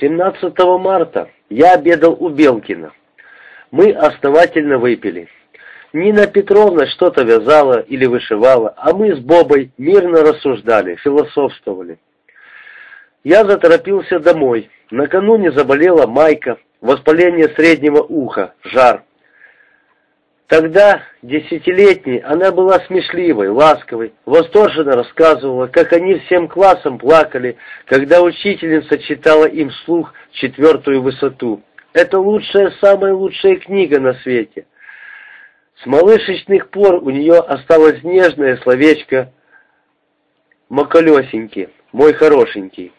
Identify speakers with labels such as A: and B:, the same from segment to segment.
A: 17 марта я обедал у Белкина. Мы основательно выпили. Нина Петровна что-то вязала или вышивала, а мы с Бобой мирно рассуждали, философствовали. Я заторопился домой. Накануне заболела Майка, воспаление среднего уха, жар. Тогда, десятилетней, она была смешливой, ласковой, восторженно рассказывала, как они всем классом плакали, когда учительница читала им вслух четвертую высоту. Это лучшая, самая лучшая книга на свете. С малышечных пор у нее осталось нежное словечко «Маколесенький, мой хорошенький».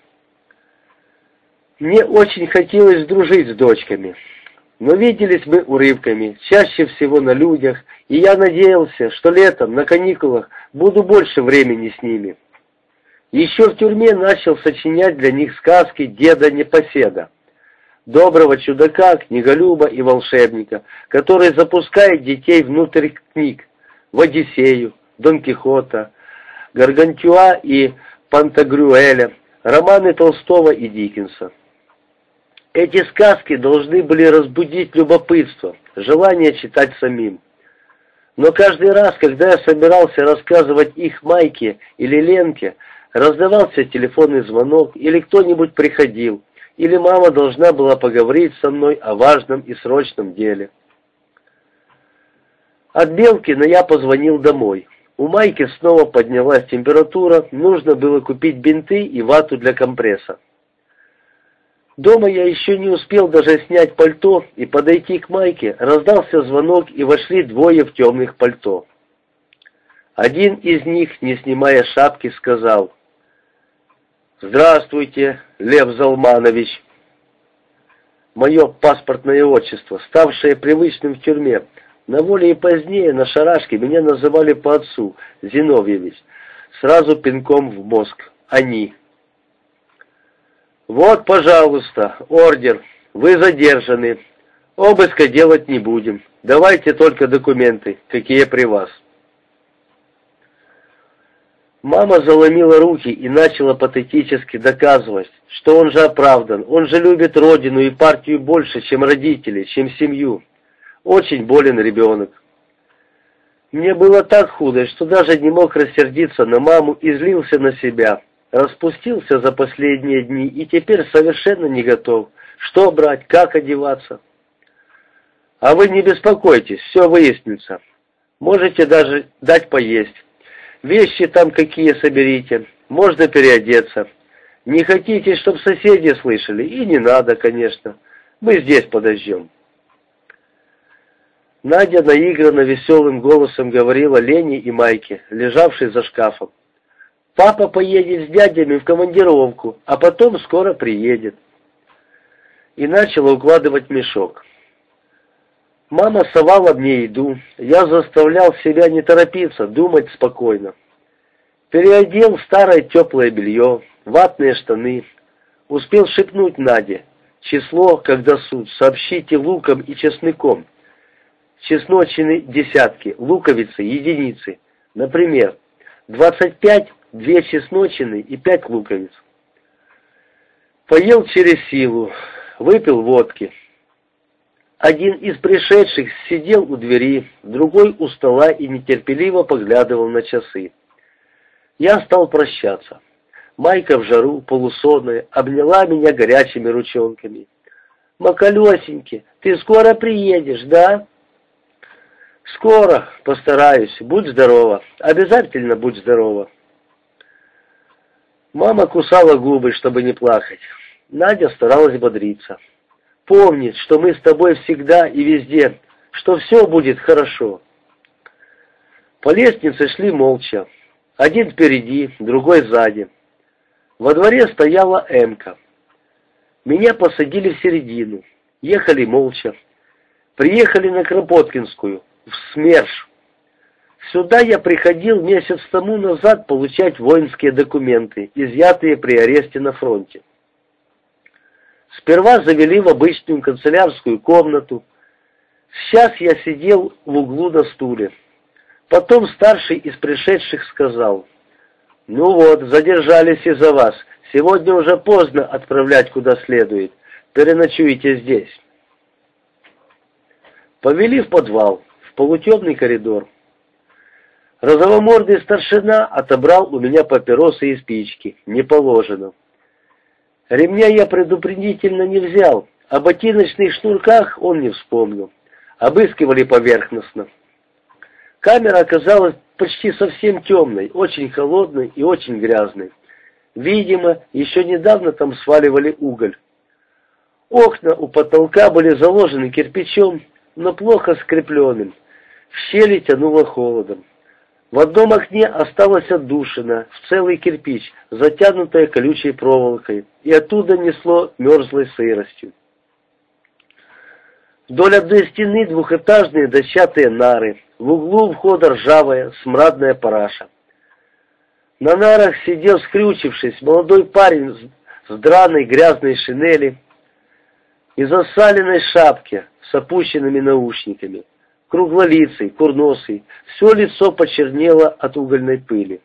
A: Мне очень хотелось дружить с дочками, но виделись мы урывками, чаще всего на людях, и я надеялся, что летом, на каникулах, буду больше времени с ними. Еще в тюрьме начал сочинять для них сказки деда Непоседа доброго чудака, книголюба и волшебника, который запускает детей внутрь книг, в Одиссею, Дон Кихота, Гаргантюа и Пантагрюэля, романы Толстого и Диккенса. Эти сказки должны были разбудить любопытство, желание читать самим. Но каждый раз, когда я собирался рассказывать их Майке или Ленке, раздавался телефонный звонок или кто-нибудь приходил, или мама должна была поговорить со мной о важном и срочном деле. От Белкина я позвонил домой. У Майки снова поднялась температура, нужно было купить бинты и вату для компресса. Дома я еще не успел даже снять пальто и подойти к Майке, раздался звонок и вошли двое в темных пальто. Один из них, не снимая шапки, сказал «Здравствуйте, Лев Залманович!» Мое паспортное отчество, ставшее привычным в тюрьме. На воле и позднее на шарашке меня называли по отцу, Зиновьевич. Сразу пинком в мозг. Они. «Вот, пожалуйста, ордер. Вы задержаны. Обыска делать не будем. Давайте только документы, какие при вас». Мама заломила руки и начала патетически доказывать, что он же оправдан, он же любит родину и партию больше, чем родители, чем семью. Очень болен ребенок. Мне было так худо, что даже не мог рассердиться на маму и злился на себя. Распустился за последние дни и теперь совершенно не готов. Что брать, как одеваться? А вы не беспокойтесь, все выяснится. Можете даже дать поесть. Вещи там какие соберите, можно переодеться. Не хотите, чтобы соседи слышали? И не надо, конечно. Мы здесь подождем. Надя наигранно веселым голосом говорила Лене и Майке, лежавшей за шкафом. «Папа поедет с дядями в командировку, а потом скоро приедет». И начала укладывать мешок. Мама совала мне еду. Я заставлял себя не торопиться, думать спокойно. Переодел старое теплое белье, ватные штаны. Успел шепнуть Наде. Число, когда суд, сообщите луком и чесноком. Чесночины десятки, луковицы единицы. Например, 25 две чесночины и пять луковиц. Поел через силу, выпил водки. Один из пришедших сидел у двери, другой у стола и нетерпеливо поглядывал на часы. Я стал прощаться. Майка в жару, полусонная, обняла меня горячими ручонками. «Макалесеньки, ты скоро приедешь, да?» «Скоро, постараюсь. Будь здорова. Обязательно будь здорова». Мама кусала губы, чтобы не плакать. Надя старалась бодриться помнит, что мы с тобой всегда и везде, что все будет хорошо. По лестнице шли молча. Один впереди, другой сзади. Во дворе стояла Эмка. Меня посадили в середину. Ехали молча. Приехали на Кропоткинскую, в СМЕРШ. Сюда я приходил месяц тому назад получать воинские документы, изъятые при аресте на фронте. Сперва завели в обычную канцелярскую комнату. Сейчас я сидел в углу на стуле. Потом старший из пришедших сказал, «Ну вот, задержались из-за вас. Сегодня уже поздно отправлять куда следует. Переночуете здесь. Повели в подвал, в полутемный коридор. Розовомордый старшина отобрал у меня папиросы и спички. Не положено. Ремня я предупредительно не взял, о ботиночных шнурках он не вспомнил. Обыскивали поверхностно. Камера оказалась почти совсем темной, очень холодной и очень грязной. Видимо, еще недавно там сваливали уголь. Окна у потолка были заложены кирпичом, но плохо скрепленным. В щели тянуло холодом. В одном окне осталась отдушина в целый кирпич, затянутая колючей проволокой, и оттуда несло мерзлой сыростью. Вдоль одной стены двухэтажные дощатые нары, в углу входа ржавая, смрадная параша. На нарах сидел, скрючившись, молодой парень с драной грязной шинели и засаленной шапке с опущенными наушниками, круглолицый, курносый, все лицо почернело от угольной пыли.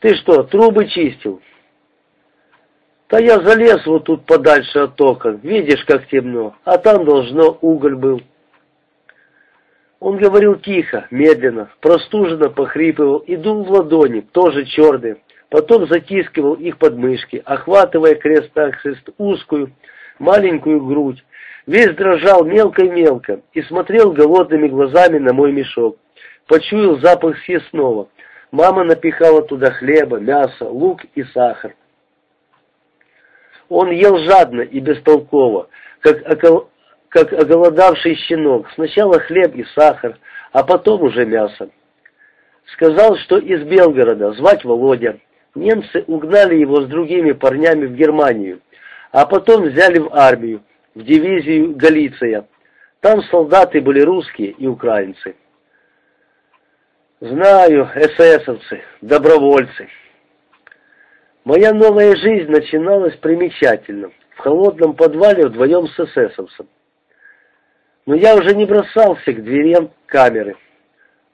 A: «Ты что, трубы чистил?» Да я залез вот тут подальше от окон, видишь, как темно, а там должно уголь был. Он говорил тихо, медленно, простуженно похрипывал и дул в ладони, тоже черные, потом затискивал их подмышки, охватывая крест-накрест узкую, маленькую грудь, весь дрожал мелко-мелко и смотрел голодными глазами на мой мешок. Почуял запах съестного. Мама напихала туда хлеба, мяса, лук и сахар. Он ел жадно и бестолково, как, как оголодавший щенок. Сначала хлеб и сахар, а потом уже мясо. Сказал, что из Белгорода, звать Володя. Немцы угнали его с другими парнями в Германию, а потом взяли в армию, в дивизию Галиция. Там солдаты были русские и украинцы. Знаю, эсэсовцы, добровольцы. Моя новая жизнь начиналась примечательно, в холодном подвале вдвоем с эсэсовцем. Но я уже не бросался к дверям камеры.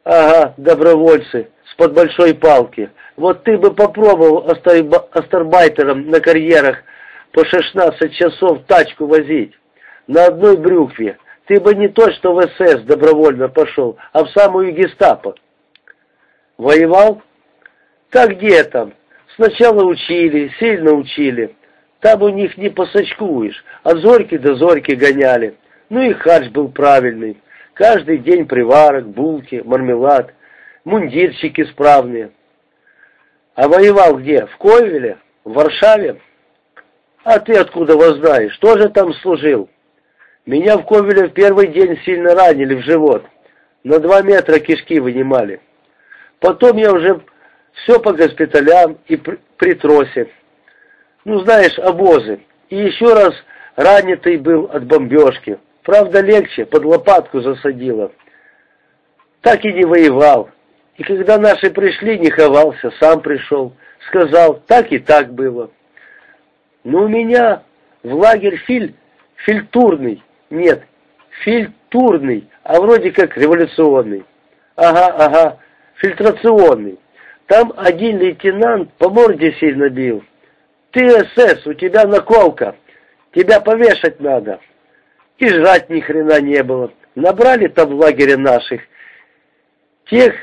A: Ага, добровольцы, с-под большой палки. Вот ты бы попробовал астарбайтером на карьерах по 16 часов тачку возить. На одной брюкве. Ты бы не то, что в СС добровольно пошел, а в самую гестапо. Воевал? Так где там? Сначала учили, сильно учили. Там у них не посочкуешь, от зорьки до зорьки гоняли. Ну и харч был правильный. Каждый день приварок, булки, мармелад, мундирчики справные. А воевал где? В Ковеле? В Варшаве? А ты откуда вас знаешь? Тоже там служил? Меня в Ковеле в первый день сильно ранили в живот. На два метра кишки вынимали. Потом я уже все по госпиталям и при, тросе. Ну, знаешь, обозы. И еще раз ранитый был от бомбежки. Правда, легче, под лопатку засадило. Так и не воевал. И когда наши пришли, не ховался, сам пришел. Сказал, так и так было. Но у меня в лагерь филь, фильтурный, нет, фильтурный, а вроде как революционный. Ага, ага, фильтрационный. Там один лейтенант по морде сильно бил. Ты СС, у тебя наколка. Тебя повешать надо. И жрать ни хрена не было. Набрали там в лагере наших. Тех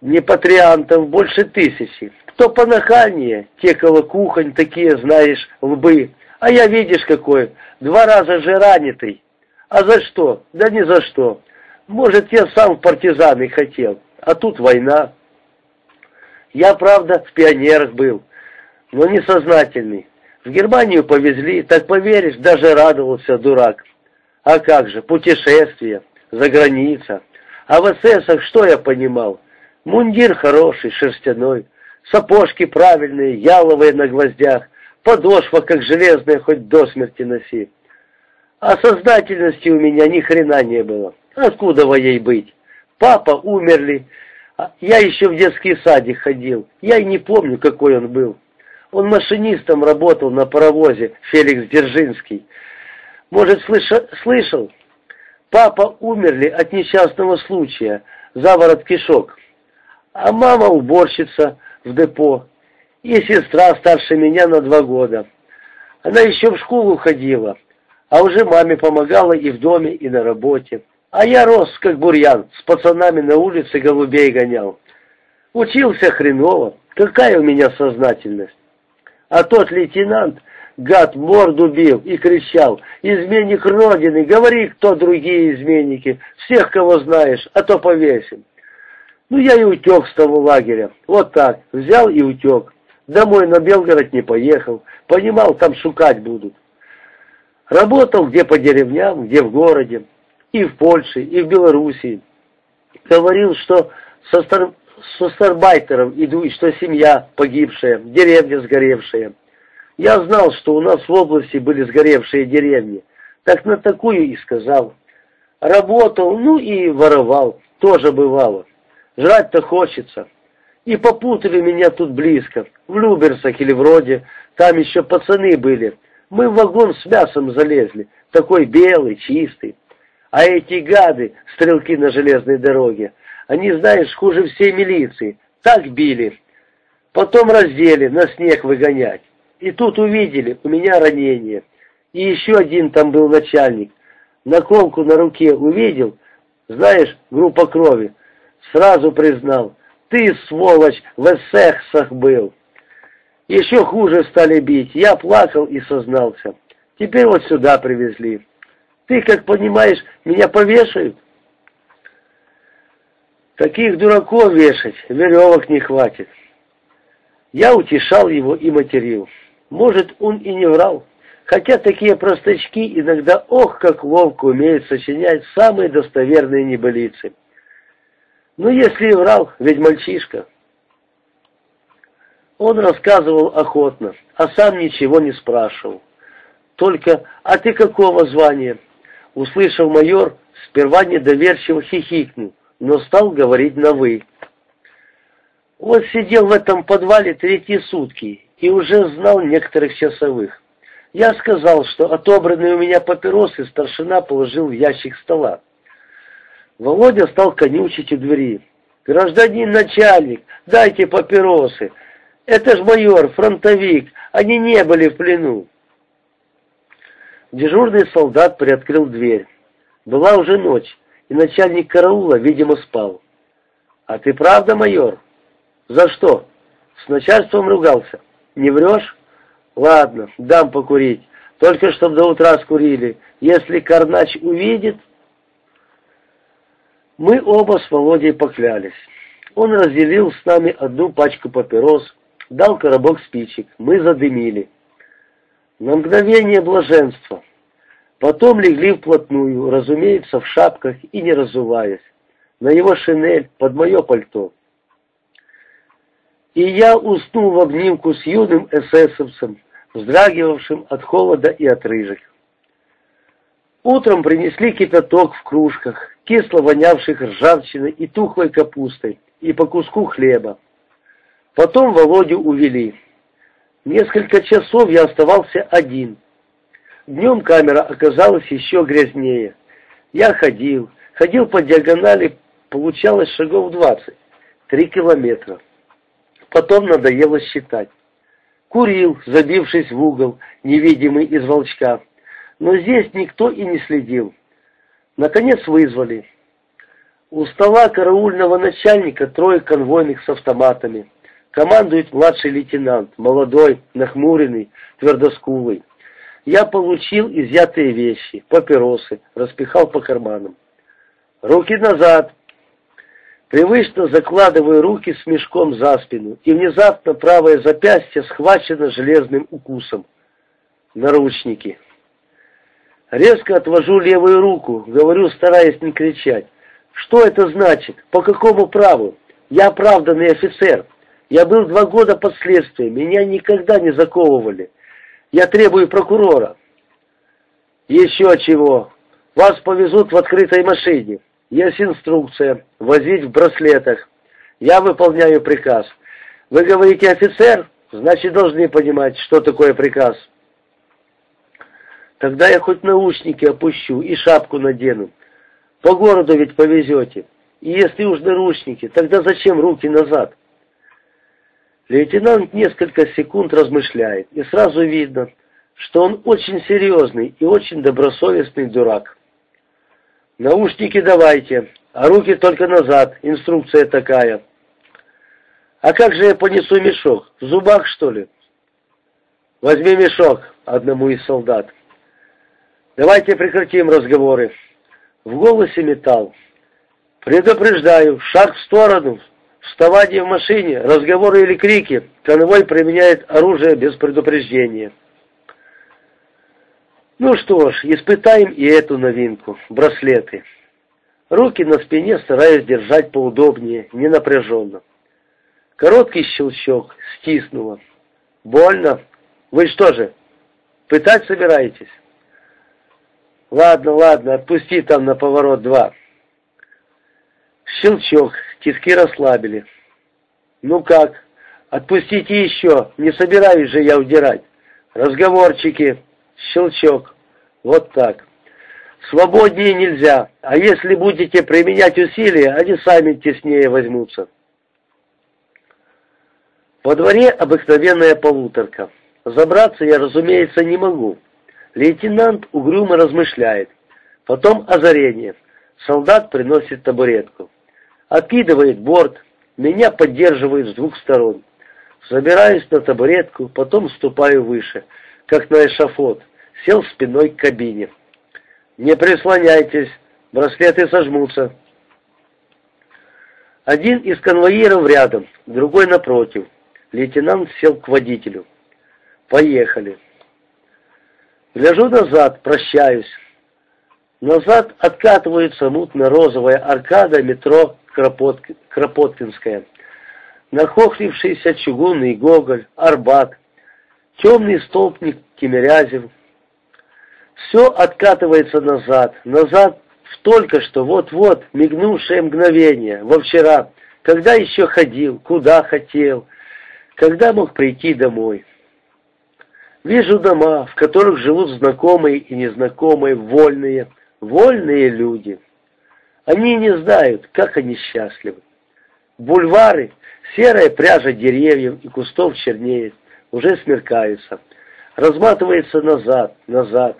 A: непатриантов больше тысячи. Кто понахальнее, те колокухонь, такие, знаешь, лбы. А я, видишь, какой, два раза же ранитый. А за что? Да ни за что. Может, я сам в партизаны хотел, а тут война. Я, правда, в пионерах был, но несознательный. В Германию повезли, так поверишь, даже радовался дурак. А как же, путешествие, за граница. А в эсэсах что я понимал? Мундир хороший, шерстяной, сапожки правильные, яловые на гвоздях, подошва как железная, хоть до смерти носи. А сознательности у меня ни хрена не было. Откуда во ей быть? Папа умерли, а я еще в детский садик ходил. Я и не помню, какой он был. Он машинистом работал на паровозе, Феликс Дзержинский. Может, слыша, слышал? Папа умерли от несчастного случая, заворот кишок. А мама уборщица в депо. И сестра старше меня на два года. Она еще в школу ходила, а уже маме помогала и в доме, и на работе. А я рос, как бурьян, с пацанами на улице голубей гонял. Учился хреново, какая у меня сознательность. А тот лейтенант, гад, морду бил и кричал, «Изменник Родины, говори, кто другие изменники, всех, кого знаешь, а то повесим». Ну, я и утек с того лагеря, вот так, взял и утек. Домой на Белгород не поехал, понимал, там шукать будут. Работал где по деревням, где в городе, и в Польше, и в Белоруссии. Говорил, что со, стар... со старбайтером иду, и что семья погибшая, деревня сгоревшая. Я знал, что у нас в области были сгоревшие деревни. Так на такую и сказал. Работал, ну и воровал, тоже бывало. Жрать-то хочется. И попутали меня тут близко, в Люберсах или вроде, там еще пацаны были. Мы в вагон с мясом залезли, такой белый, чистый. А эти гады, стрелки на железной дороге, они, знаешь, хуже всей милиции, так били. Потом раздели, на снег выгонять. И тут увидели, у меня ранение. И еще один там был начальник. Наколку на руке увидел, знаешь, группа крови. Сразу признал, ты, сволочь, в эссексах был. Еще хуже стали бить. Я плакал и сознался. Теперь вот сюда привезли. Ты, как понимаешь, меня повешают? Таких дураков вешать, веревок не хватит. Я утешал его и материл. Может, он и не врал. Хотя такие простачки иногда, ох, как ловко умеют сочинять самые достоверные небылицы. Ну, если и врал, ведь мальчишка. Он рассказывал охотно, а сам ничего не спрашивал. Только «А ты какого звания?» Услышав майор, сперва недоверчиво хихикнул, но стал говорить на «вы». Он сидел в этом подвале третьи сутки и уже знал некоторых часовых. Я сказал, что отобранные у меня папиросы старшина положил в ящик стола. Володя стал конючить у двери. «Гражданин начальник, дайте папиросы. Это ж майор, фронтовик, они не были в плену». Дежурный солдат приоткрыл дверь. Была уже ночь, и начальник караула, видимо, спал. «А ты правда, майор?» «За что?» «С начальством ругался». «Не врешь?» «Ладно, дам покурить. Только чтоб до утра скурили. Если Карнач увидит...» Мы оба с Володей поклялись. Он разделил с нами одну пачку папирос, дал коробок спичек. Мы задымили на мгновение блаженства. Потом легли вплотную, разумеется, в шапках и не разуваясь, на его шинель, под мое пальто. И я уснул в обнимку с юным эсэсовцем, вздрагивавшим от холода и от рыжих. Утром принесли кипяток в кружках, кисло вонявших ржавчиной и тухлой капустой, и по куску хлеба. Потом Володю увели. Несколько часов я оставался один. Днем камера оказалась еще грязнее. Я ходил, ходил по диагонали, получалось шагов двадцать, три километра. Потом надоело считать. Курил, забившись в угол, невидимый из волчка. Но здесь никто и не следил. Наконец вызвали. У стола караульного начальника трое конвойных с автоматами. Командует младший лейтенант, молодой, нахмуренный, твердоскулый. Я получил изъятые вещи, папиросы, распихал по карманам. Руки назад. Привычно закладываю руки с мешком за спину, и внезапно правое запястье схвачено железным укусом. Наручники. Резко отвожу левую руку, говорю, стараясь не кричать. Что это значит? По какому праву? Я оправданный офицер. Я был два года под следствием, меня никогда не заковывали. Я требую прокурора. Еще чего. Вас повезут в открытой машине. Есть инструкция. Возить в браслетах. Я выполняю приказ. Вы говорите офицер? Значит, должны понимать, что такое приказ. Тогда я хоть наушники опущу и шапку надену. По городу ведь повезете. И если уж наручники, тогда зачем руки назад? Лейтенант несколько секунд размышляет, и сразу видно, что он очень серьезный и очень добросовестный дурак. Наушники давайте, а руки только назад, инструкция такая. А как же я понесу мешок? В зубах, что ли? Возьми мешок одному из солдат. Давайте прекратим разговоры. В голосе металл. Предупреждаю, шаг в сторону, вставание в машине, разговоры или крики. Конвой применяет оружие без предупреждения. Ну что ж, испытаем и эту новинку. Браслеты. Руки на спине стараюсь держать поудобнее, не напряженно. Короткий щелчок, стиснуло. Больно? Вы что же, пытать собираетесь? Ладно, ладно, отпусти там на поворот два. Щелчок, тиски расслабили. Ну как, отпустите еще, не собираюсь же я удирать. Разговорчики, щелчок, вот так. Свободнее нельзя, а если будете применять усилия, они сами теснее возьмутся. Во дворе обыкновенная полуторка. Забраться я, разумеется, не могу. Лейтенант угрюмо размышляет. Потом озарение. Солдат приносит табуретку. Откидывает борт. Меня поддерживает с двух сторон. Забираюсь на табуретку, потом ступаю выше, как на эшафот. Сел спиной к кабине. Не прислоняйтесь, браслеты сожмутся. Один из конвоиров рядом, другой напротив. Лейтенант сел к водителю. Поехали. Гляжу назад, прощаюсь. Назад откатывается мутно-розовая аркада метро Кропот... Кропоткинская. Нахохлившийся чугунный Гоголь, Арбат, темный столбник Тимирязев. Все откатывается назад, назад в только что вот-вот мигнувшее мгновение, во вчера, когда еще ходил, куда хотел, когда мог прийти домой. Вижу дома, в которых живут знакомые и незнакомые, вольные, вольные люди. Они не знают, как они счастливы. Бульвары, серая пряжа деревьев и кустов чернеет, уже смеркаются. Разматывается назад, назад.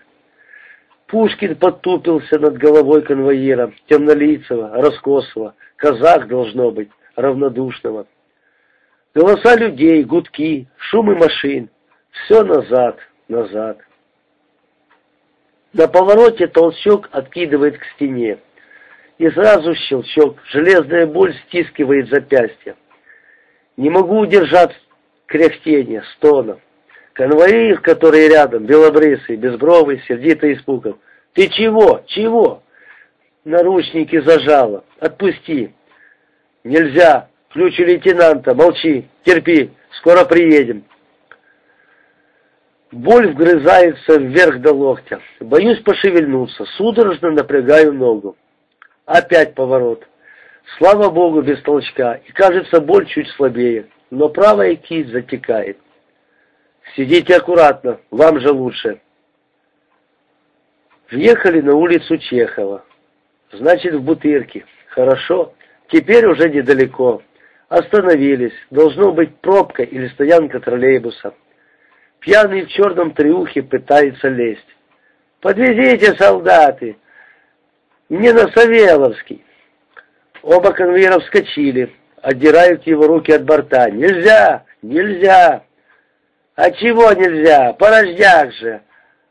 A: Пушкин подтупился над головой конвоира, темнолицего, раскосого, казах должно быть, равнодушного. Голоса людей, гудки, шумы машин. Все назад, назад. На повороте толчок откидывает к стене. И сразу щелчок, железная боль стискивает запястье. Не могу удержать кряхтение, стона. Конвоир, который рядом, белобрысый, безбровый, сердито испуган. «Ты чего? Чего?» Наручники зажало. «Отпусти!» «Нельзя! Ключ лейтенанта, молчи, терпи, скоро приедем. Боль вгрызается вверх до локтя. Боюсь пошевельнуться, судорожно напрягаю ногу. Опять поворот. Слава богу, без толчка, и кажется, боль чуть слабее, но правая кисть затекает. Сидите аккуратно, вам же лучше. Въехали на улицу Чехова. Значит, в Бутырке. Хорошо. Теперь уже недалеко. Остановились. Должно быть пробка или стоянка троллейбуса. Пьяный в черном триухе пытается лезть. «Подвезите, солдаты!» «Не на Савеловский!» Оба конвейера вскочили, отдирают его руки от борта. «Нельзя! Нельзя!» «А чего нельзя? Порожняк же!»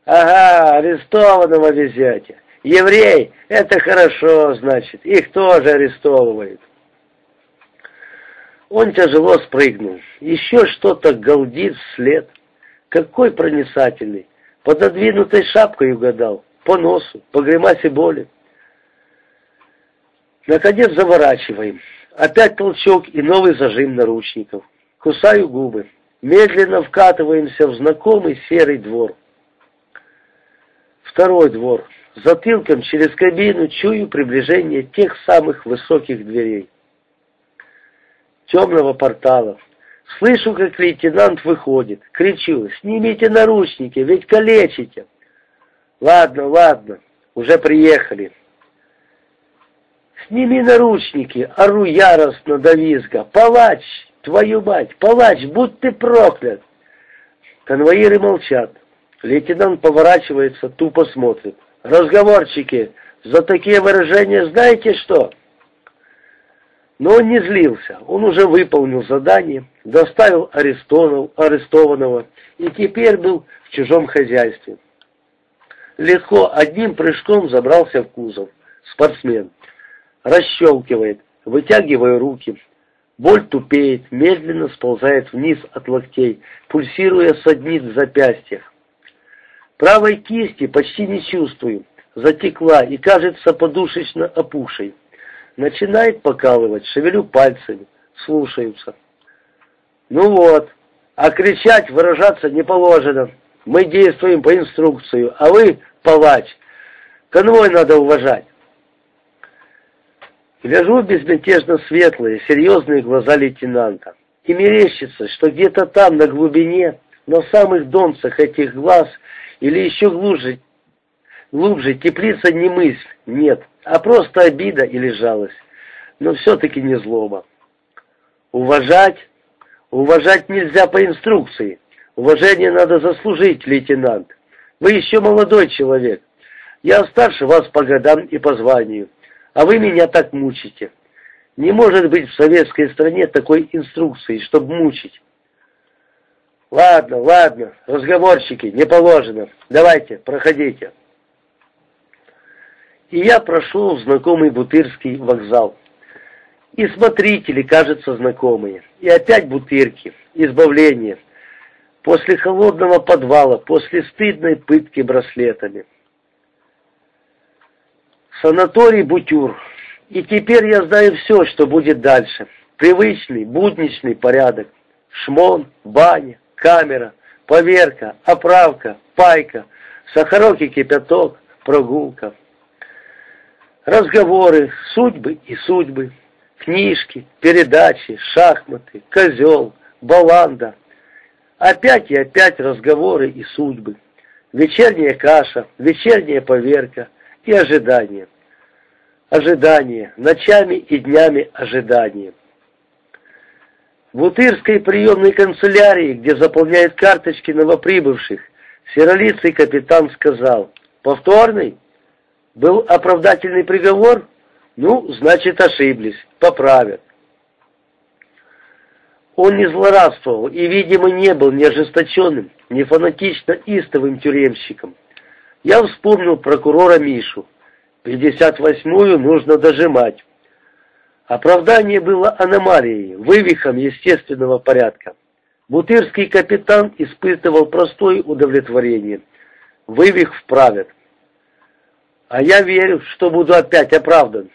A: «Ага, арестованного везете!» «Еврей! Это хорошо, значит, их тоже арестовывают!» Он тяжело спрыгнул. Еще что-то галдит вслед. Какой проницательный. Пододвинутой шапкой угадал. По носу, по гримасе боли. Наконец заворачиваем. Опять толчок и новый зажим наручников. Кусаю губы. Медленно вкатываемся в знакомый серый двор. Второй двор. Затылком через кабину чую приближение тех самых высоких дверей темного портала. Слышу, как лейтенант выходит. Кричу, снимите наручники, ведь калечите. Ладно, ладно, уже приехали. Сними наручники, ору яростно до визга. Палач, Твою мать, палач, будь ты проклят! Конвоиры молчат. Лейтенант поворачивается, тупо смотрит. Разговорчики, за такие выражения знаете что? Но он не злился, он уже выполнил задание, доставил арестованного и теперь был в чужом хозяйстве. Легко одним прыжком забрался в кузов. Спортсмен. Расщелкивает, вытягивая руки. Боль тупеет, медленно сползает вниз от локтей, пульсируя саднит в запястьях. Правой кисти почти не чувствую, затекла и кажется подушечно опухшей. Начинает покалывать, шевелю пальцами, слушаются. Ну вот, а кричать, выражаться не положено. Мы действуем по инструкции, а вы, палач, конвой надо уважать. Гляжу безмятежно светлые, серьезные глаза лейтенанта. И мерещится, что где-то там, на глубине, на самых донцах этих глаз, или еще глубже, глубже теплится не мысль, нет, а просто обида или жалость. Но все-таки не злоба. Уважать? Уважать нельзя по инструкции. Уважение надо заслужить, лейтенант. Вы еще молодой человек. Я старше вас по годам и по званию а вы меня так мучите. Не может быть в советской стране такой инструкции, чтобы мучить. Ладно, ладно, разговорчики, не положено. Давайте, проходите. И я прошел в знакомый Бутырский вокзал. И смотрители, кажется, знакомые. И опять Бутырки, избавление. После холодного подвала, после стыдной пытки браслетами санаторий Бутюр. И теперь я знаю все, что будет дальше. Привычный, будничный порядок. Шмон, баня, камера, поверка, оправка, пайка, сахарок и кипяток, прогулка. Разговоры, судьбы и судьбы, книжки, передачи, шахматы, козел, баланда. Опять и опять разговоры и судьбы. Вечерняя каша, вечерняя поверка – и ожидание. Ожидание, ночами и днями ожидание. В Утырской приемной канцелярии, где заполняют карточки новоприбывших, серолицый капитан сказал, «Повторный? Был оправдательный приговор? Ну, значит, ошиблись, поправят». Он не злорадствовал и, видимо, не был ни ожесточенным, ни фанатично истовым тюремщиком. Я вспомнил прокурора Мишу. 58-ю нужно дожимать. Оправдание было аномалией, вывихом естественного порядка. Бутырский капитан испытывал простое удовлетворение. Вывих вправят. А я верю, что буду опять оправдан.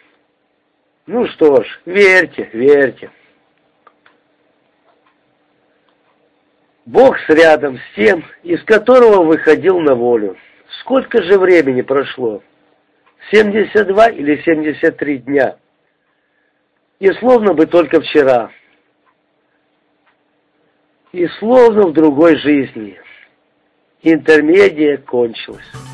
A: Ну что ж, верьте, верьте. Бог с рядом с тем, из которого выходил на волю. Сколько же времени прошло? 72 или 73 дня? И словно бы только вчера. И словно в другой жизни. Интермедия кончилась.